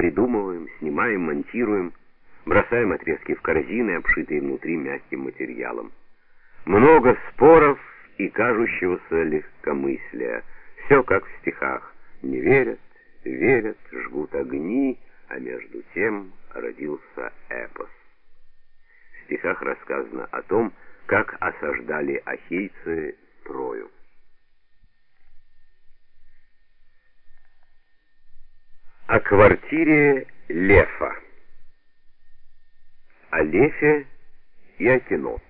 придумываем, снимаем, монтируем, бросаем отрезки в корзины, обшитые внутри мягким материалом. Много споров и кажущегося легкомыслия. Все как в стихах. Не верят, верят, жгут огни, а между тем родился эпос. В стихах рассказано о том, как осаждали ахейцы Трою. О квартире Лефа. О Лефе и о кино.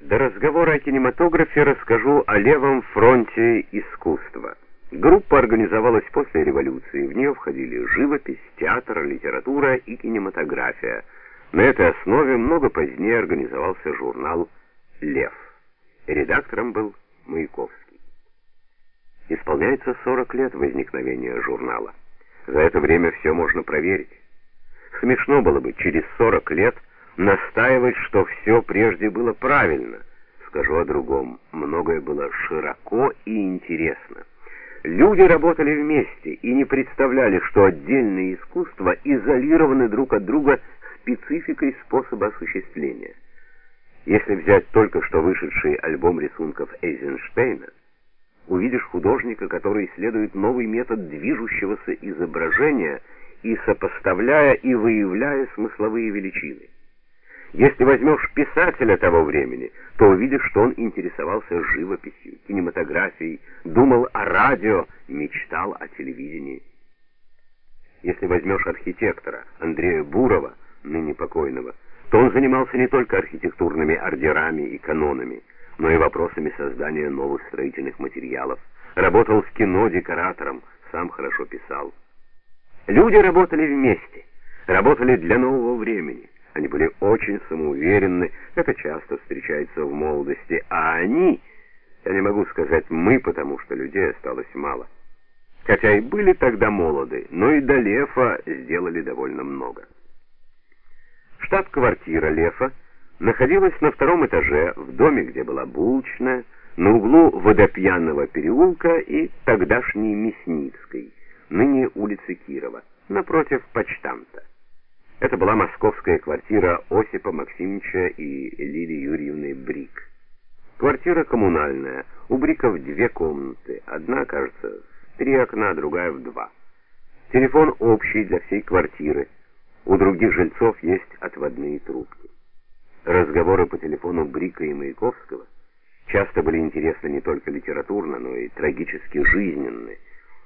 До разговора о кинематографе расскажу о левом фронте искусства. Группа организовалась после революции. В нее входили живопись, театр, литература и кинематография. На этой основе много позднее организовался журнал «Лев». Редактором был Маяковский. Исполняется 40 лет возникновения журнала. За это время все можно проверить. Смешно было бы через 40 лет настаивать, что все прежде было правильно. Скажу о другом. Многое было широко и интересно. Люди работали вместе и не представляли, что отдельные искусства изолированы друг от друга спецификой способа осуществления. Если взять только что вышедший альбом рисунков Эйзенштейна, увидишь художника, который исследует новый метод движущегося изображения и сопоставляя и выявляя смысловые величины. Если возьмешь писателя того времени, то увидишь, что он интересовался живописью, кинематографией, думал о радио, мечтал о телевидении. Если возьмешь архитектора Андрея Бурова, ныне покойного, то он занимался не только архитектурными ордерами и канонами, но и вопросами создания новых строительных материалов. Работал в кино декоратором, сам хорошо писал. Люди работали вместе, работали для нового времени. Они были очень самоуверенны, это часто встречается в молодости, а они, я не могу сказать мы, потому что людей осталось мало. Хотя и были тогда молоды, но и до Лефа сделали довольно много. Штаб-квартира Лефа находилась на втором этаже, в доме, где была булочная, на углу Водопьяного переулка и тогдашней Мясницкой, ныне улицы Кирова, напротив почтамта. Это была московская квартира Осипа Максимовича и Лилии Юрьевны Брик. Квартира коммунальная, у Бриков две комнаты, одна, кажется, в три окна, другая в два. Телефон общий для всей квартиры, у других жильцов есть отводные трубки. Разговоры по телефону Брика и Маяковского часто были интересны не только литературно, но и трагически жизненны.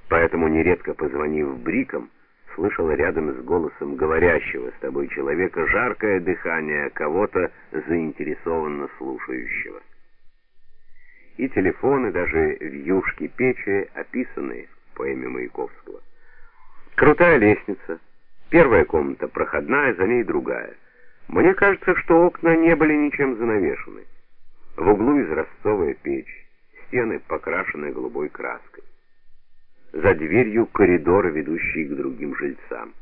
Поэтому нередко позвонив Брикам, слышал рядом с голосом говорящего с тобой человека жаркое дыхание кого-то заинтересованно слушающего. И телефоны даже вьюшки печи описаны в поэме Маяковского. Крутая лестница, первая комната проходная, за ней другая. Мне кажется, что окна не были ничем занавешены. В углу изразцовая печь, стены покрашены голубой краской. За дверью коридор, ведущий к другим жильцам.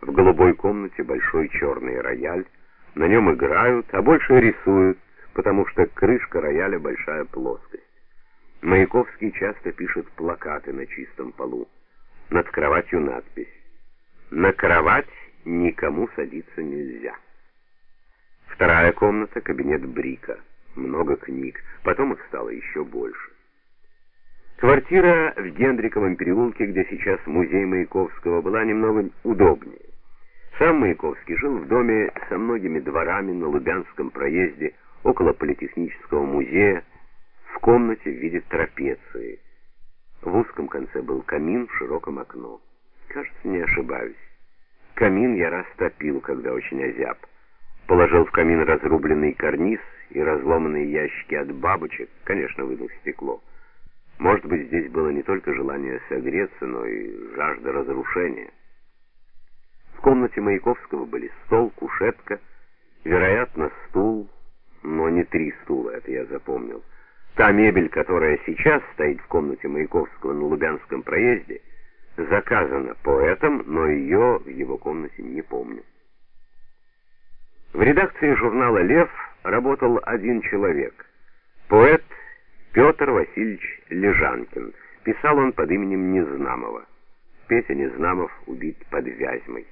В голубой комнате большой черный рояль, на нем играют, а больше рисуют, потому что крышка рояля большая плоскость. Маяковский часто пишет плакаты на чистом полу. Над кроватью надпись: "На кровать никому садиться нельзя". Вторая комната кабинет Брика. Много книг, потом их стало еще больше. Квартира в Гендриковом переулке, где сейчас музей Маяковского, была немного удобнее. Сам Маяковский жил в доме со многими дворами на Лубянском проезде, около Политехнического музея, в комнате в виде трапеции. В узком конце был камин, в широком окно. Кажется, не ошибаюсь. Камин я растопил, когда очень озяб положил в камин разрубленный карниз и разломанные ящики от бабочек, конечно, вынув стекло. Может быть, здесь было не только желание согреться, но и жажда разрушения. В комнате Маяковского были стол, кушетка, вероятно, стул, но не три стула, это я запомнил. Та мебель, которая сейчас стоит в комнате Маяковского на Лубянском проезде, заказана поэтом, но ее в его комнате не помню. В редакции журнала «Лев» работал один человек. Поэт Петр Васильевич Лежанкин. Писал он под именем Незнамова. Петя Незнамов убит под Вязьмой.